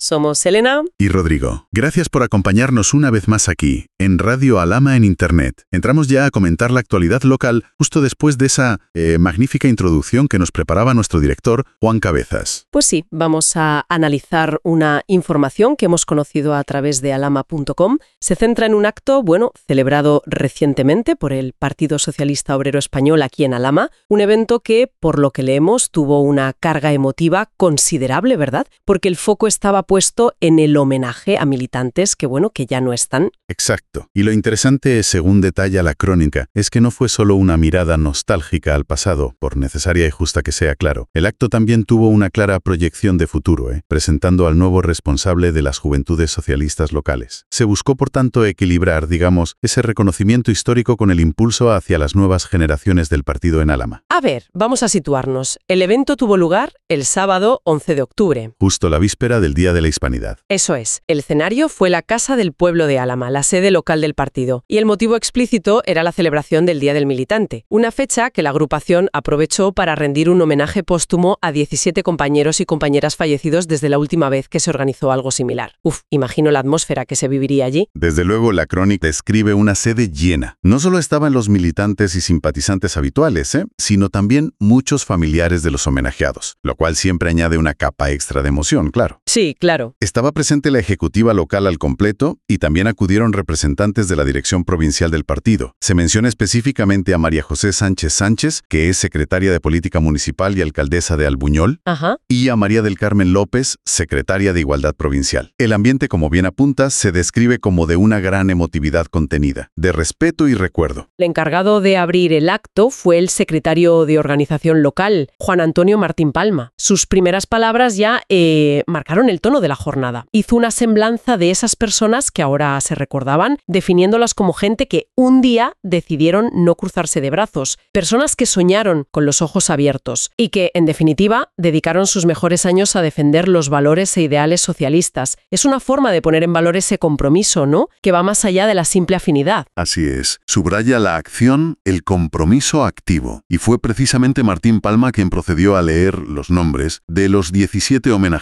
somos Elena y Rodrigo. Gracias por acompañarnos una vez más aquí, en Radio Alama en Internet. Entramos ya a comentar la actualidad local justo después de esa eh, magnífica introducción que nos preparaba nuestro director, Juan Cabezas. Pues sí, vamos a analizar una información que hemos conocido a través de alama.com. Se centra en un acto, bueno, celebrado recientemente por el Partido Socialista Obrero Español aquí en Alama, un evento que, por lo que leemos, tuvo una carga emotiva considerable, ¿verdad? Porque el foco estaba puesto en el homenaje a militantes que, bueno, que ya no están. Exacto. Y lo interesante, según detalla la crónica, es que no fue solo una mirada nostálgica al pasado, por necesaria y justa que sea claro. El acto también tuvo una clara proyección de futuro, ¿eh? presentando al nuevo responsable de las juventudes socialistas locales. Se buscó, por tanto, equilibrar, digamos, ese reconocimiento histórico con el impulso hacia las nuevas generaciones del partido en Álama. A ver, vamos a situarnos. El evento tuvo lugar el sábado 11 de octubre. Justo la víspera del Día de la Hispanidad. Eso es. El escenario fue la Casa del Pueblo de Álama, la sede local del partido, y el motivo explícito era la celebración del Día del Militante, una fecha que la agrupación aprovechó para rendir un homenaje póstumo a 17 compañeros y compañeras fallecidos desde la última vez que se organizó algo similar. Uf, imagino la atmósfera que se viviría allí. Desde luego, la crónica describe una sede llena. No solo estaban los militantes y simpatizantes habituales, ¿eh? sino también muchos familiares de los homenajeados, lo cual siempre añade una capa extra de emoción claro. Sí, claro. Estaba presente la ejecutiva local al completo y también acudieron representantes de la dirección provincial del partido. Se menciona específicamente a María José Sánchez Sánchez, que es secretaria de Política Municipal y alcaldesa de Albuñol, y a María del Carmen López, secretaria de Igualdad Provincial. El ambiente, como bien apunta, se describe como de una gran emotividad contenida, de respeto y recuerdo. El encargado de abrir el acto fue el secretario de organización local, Juan Antonio Martín Palma. Sus primeras palabras ya eh, marcaron el tono de la jornada. Hizo una semblanza de esas personas que ahora se recordaban, definiéndolas como gente que un día decidieron no cruzarse de brazos, personas que soñaron con los ojos abiertos y que, en definitiva, dedicaron sus mejores años a defender los valores e ideales socialistas. Es una forma de poner en valor ese compromiso, ¿no? Que va más allá de la simple afinidad. Así es. Subraya la acción, el compromiso activo. Y fue precisamente Martín Palma quien procedió a leer los nombres de los 17 homenajeados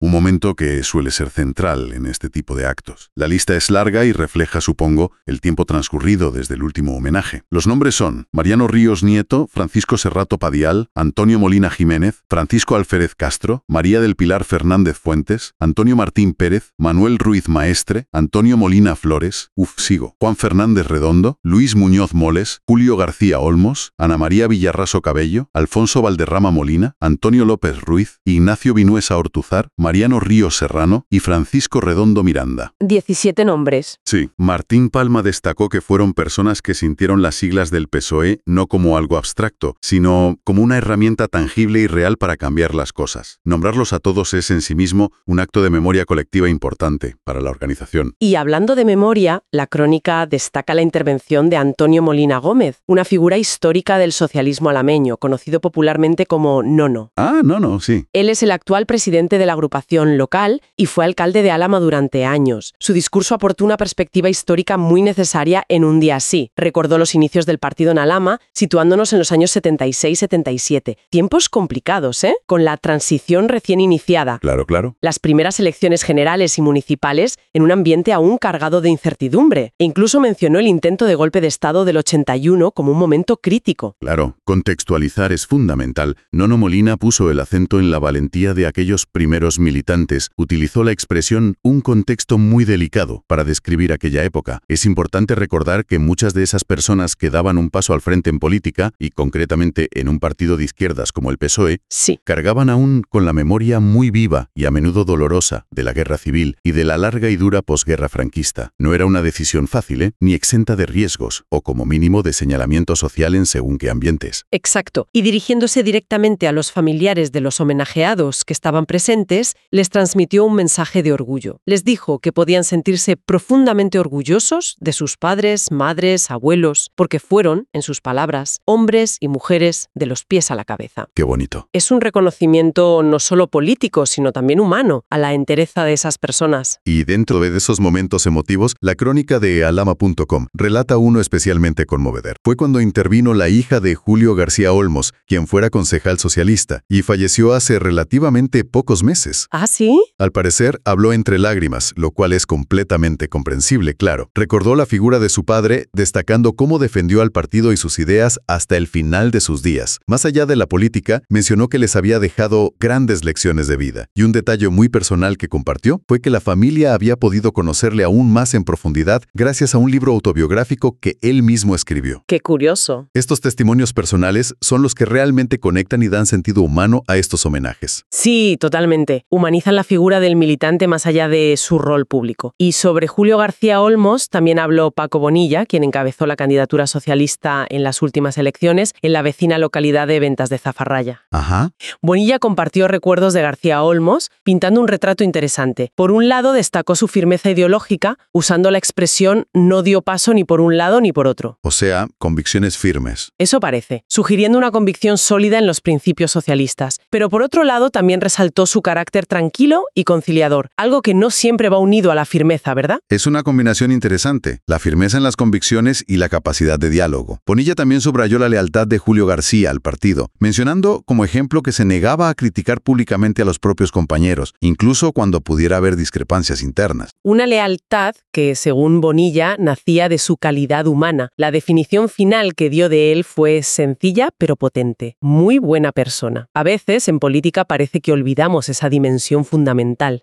un momento que suele ser central en este tipo de actos. La lista es larga y refleja, supongo, el tiempo transcurrido desde el último homenaje. Los nombres son Mariano Ríos Nieto, Francisco Serrato Padial, Antonio Molina Jiménez, Francisco Alférez Castro, María del Pilar Fernández Fuentes, Antonio Martín Pérez, Manuel Ruiz Maestre, Antonio Molina Flores, uf, sigo, Juan Fernández Redondo, Luis Muñoz Moles, Julio García Olmos, Ana María Villarraso Cabello, Alfonso Valderrama Molina, Antonio López Ruiz, Ignacio Vinuesa Ortuzar, Mariano Ríos Serrano y Francisco Redondo Miranda. 17 nombres. Sí, Martín Palma destacó que fueron personas que sintieron las siglas del PSOE no como algo abstracto, sino como una herramienta tangible y real para cambiar las cosas. Nombrarlos a todos es en sí mismo un acto de memoria colectiva importante para la organización. Y hablando de memoria, la crónica destaca la intervención de Antonio Molina Gómez, una figura histórica del socialismo alameño, conocido popularmente como Nono. Ah, Nono, sí. Él es el actual presidente de la agrupación local y fue alcalde de Álama durante años. Su discurso aportó una perspectiva histórica muy necesaria en un día así. Recordó los inicios del partido en Alama, situándonos en los años 76-77. Tiempos complicados, ¿eh? Con la transición recién iniciada. Claro, claro. Las primeras elecciones generales y municipales en un ambiente aún cargado de incertidumbre. E incluso mencionó el intento de golpe de Estado del 81 como un momento crítico. Claro, contextualizar es fundamental. Nono Molina puso el acento en la valentía de aquellos primeros militantes, utilizó la expresión un contexto muy delicado para describir aquella época. Es importante recordar que muchas de esas personas que daban un paso al frente en política, y concretamente en un partido de izquierdas como el PSOE, sí. cargaban aún con la memoria muy viva y a menudo dolorosa de la guerra civil y de la larga y dura posguerra franquista. No era una decisión fácil, ¿eh? ni exenta de riesgos, o como mínimo de señalamiento social en según qué ambientes. Exacto. Y dirigiéndose directamente a los familiares de los homenajeados que estaban presentes, les transmitió un mensaje de orgullo. Les dijo que podían sentirse profundamente orgullosos de sus padres, madres, abuelos, porque fueron, en sus palabras, hombres y mujeres de los pies a la cabeza. Qué bonito. Es un reconocimiento no solo político, sino también humano, a la entereza de esas personas. Y dentro de esos momentos emotivos, la crónica de alama.com relata uno especialmente conmovedor. Fue cuando intervino la hija de Julio García Olmos, quien fuera concejal socialista, y falleció hace relativamente pocos meses. ¿Ah, sí? Al parecer, habló entre lágrimas, lo cual es completamente comprensible, claro. Recordó la figura de su padre, destacando cómo defendió al partido y sus ideas hasta el final de sus días. Más allá de la política, mencionó que les había dejado grandes lecciones de vida. Y un detalle muy personal que compartió fue que la familia había podido conocerle aún más en profundidad gracias a un libro autobiográfico que él mismo escribió. Qué curioso. Estos testimonios personales son los que realmente conectan y dan sentido humano a estos homenajes. Sí, totalmente. Humanizan la figura del militante más allá de su rol público. Y sobre Julio García Olmos también habló Paco Bonilla, quien encabezó la candidatura socialista en las últimas elecciones en la vecina localidad de Ventas de Zafarraya. Ajá. Bonilla compartió recuerdos de García Olmos, pintando un retrato interesante. Por un lado, destacó su firmeza ideológica, usando la expresión no dio paso ni por un lado ni por otro. O sea, convicciones firmes. Eso parece, sugiriendo una convicción sólida en los principios socialistas. Pero por otro lado, también resaltó su carácter tranquilo y conciliador, algo que no siempre va unido a la firmeza, ¿verdad? Es una combinación interesante, la firmeza en las convicciones y la capacidad de diálogo. Bonilla también subrayó la lealtad de Julio García al partido, mencionando como ejemplo que se negaba a criticar públicamente a los propios compañeros, incluso cuando pudiera haber discrepancias internas. Una lealtad que, según Bonilla, nacía de su calidad humana. La definición final que dio de él fue sencilla pero potente. Muy buena persona. A veces, en política parece que olvidamos esa dimensión fundamental.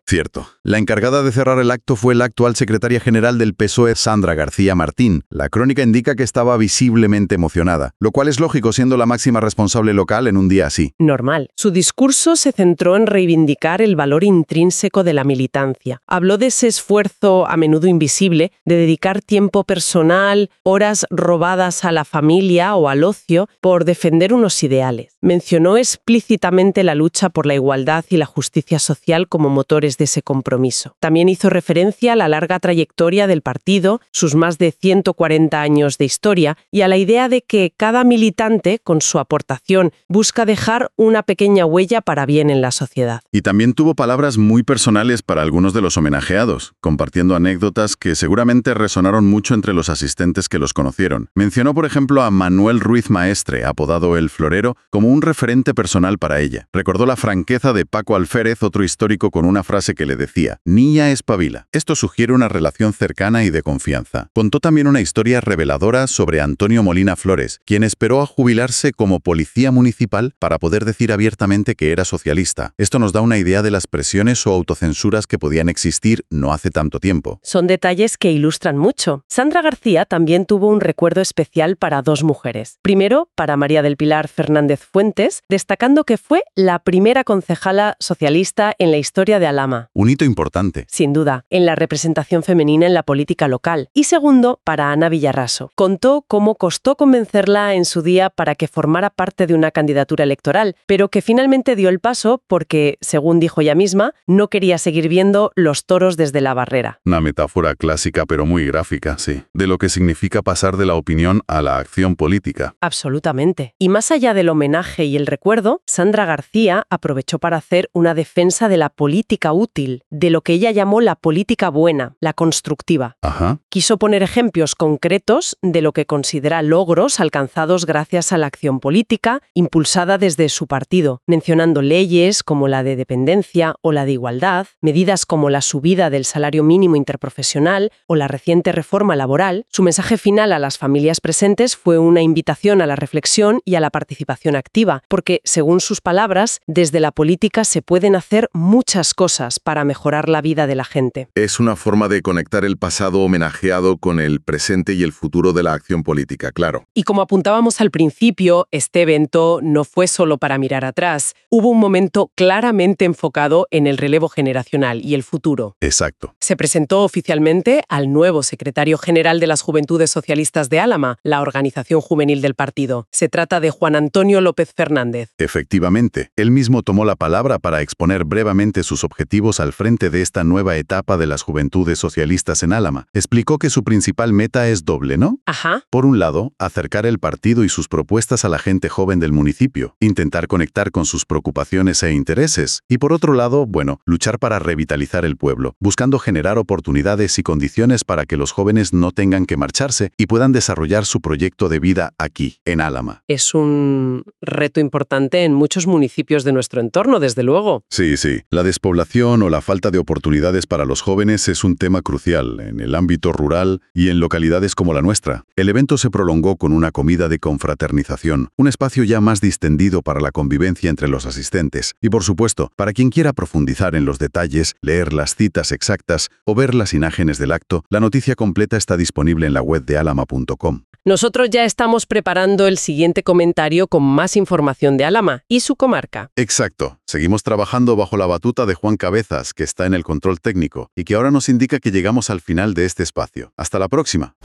Cierto. La encargada de cerrar el acto fue la actual secretaria general del PSOE, Sandra García Martín. La crónica indica que estaba visiblemente emocionada, lo cual es lógico siendo la máxima responsable local en un día así. Normal. Su discurso se centró en reivindicar el valor intrínseco de la militancia. Habló de ese esfuerzo, a menudo invisible, de dedicar tiempo personal, horas robadas a la familia o al ocio, por defender unos ideales. Mencionó explícitamente la lucha por la igualdad y la justicia social como motores de ese compromiso. También hizo referencia a la larga trayectoria del partido, sus más de 140 años de historia, y a la idea de que cada militante, con su aportación, busca dejar una pequeña huella para bien en la sociedad. Y también tuvo palabras muy personales para algunos de los homenajeados, compartiendo anécdotas que seguramente resonaron mucho entre los asistentes que los conocieron. Mencionó, por ejemplo, a Manuel Ruiz Maestre, apodado El Florero, como un referente personal para ella. Recordó la franqueza de Paco Alférez, otro histórico, con una frase que le decía, Niña espabila. Esto sugiere una relación cercana y de confianza. Contó también una historia reveladora sobre Antonio Molina Flores, quien esperó a jubilarse como policía municipal para poder decir abiertamente que era socialista. Esto nos da una idea de las presiones o autocensuras que podían existir no hace tanto tiempo. Son detalles que ilustran mucho. Sandra García también tuvo un recuerdo especial para dos mujeres. Primero, para María del Pilar Fernández Fuentes, destacando que fue la primera concejala socialista en la historia de Alama. Un hito importante. Sin duda, en la representación femenina en la política local. Y segundo, para Ana Villarraso. Contó cómo costó convencerla en su día para que formara parte de una candidatura electoral, pero que finalmente dio el paso porque, según dijo ella misma, no quería seguir viendo los toros desde la barrera. Una metáfora clásica pero muy gráfica, sí, de lo que significa pasar de la opinión a la acción política. Absolutamente. Y más allá del homenaje y el recuerdo, Sandra García aprovechó para hacer una defensa de la política útil, de lo que ella llamó la política buena, la constructiva. Ajá. Quiso poner ejemplos concretos de lo que considera logros alcanzados gracias a la acción política impulsada desde su partido, mencionando leyes como la de dependencia o la de igualdad, medidas como la subida del salario mínimo interprofesional o la reciente reforma laboral. Su mensaje final a las familias presentes fue una invitación a la reflexión y a la participación activa, porque, según sus palabras, desde la política se pueden hacer muchas cosas para mejorar la vida de la gente. Es una forma de conectar el pasado homenajeado con el presente y el futuro de la acción política, claro. Y como apuntábamos al principio, este evento no fue solo para mirar atrás. Hubo un momento claramente enfocado en el relevo generacional y el futuro. Exacto. Se presentó oficialmente al nuevo secretario general de las Juventudes Socialistas de Álama, la organización juvenil del partido. Se trata de Juan Antonio López Fernández. Efectivamente, él mismo tomó la palabra para exponer brevemente claramente sus objetivos al frente de esta nueva etapa de las juventudes socialistas en Álama. Explicó que su principal meta es doble, ¿no? Ajá. Por un lado, acercar el partido y sus propuestas a la gente joven del municipio, intentar conectar con sus preocupaciones e intereses, y por otro lado, bueno, luchar para revitalizar el pueblo, buscando generar oportunidades y condiciones para que los jóvenes no tengan que marcharse y puedan desarrollar su proyecto de vida aquí, en Álama. Es un reto importante en muchos municipios de nuestro entorno, desde luego. Sí, sí. La despoblación o la falta de oportunidades para los jóvenes es un tema crucial en el ámbito rural y en localidades como la nuestra. El evento se prolongó con una comida de confraternización, un espacio ya más distendido para la convivencia entre los asistentes. Y por supuesto, para quien quiera profundizar en los detalles, leer las citas exactas o ver las imágenes del acto, la noticia completa está disponible en la web de alama.com. Nosotros ya estamos preparando el siguiente comentario con más información de Álama y su comarca. Exacto. Seguimos trabajando bajo la batuta de Juan Cabezas, que está en el control técnico, y que ahora nos indica que llegamos al final de este espacio. Hasta la próxima.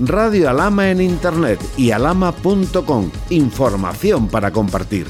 Radio Alama en Internet y alama.com. Información para compartir.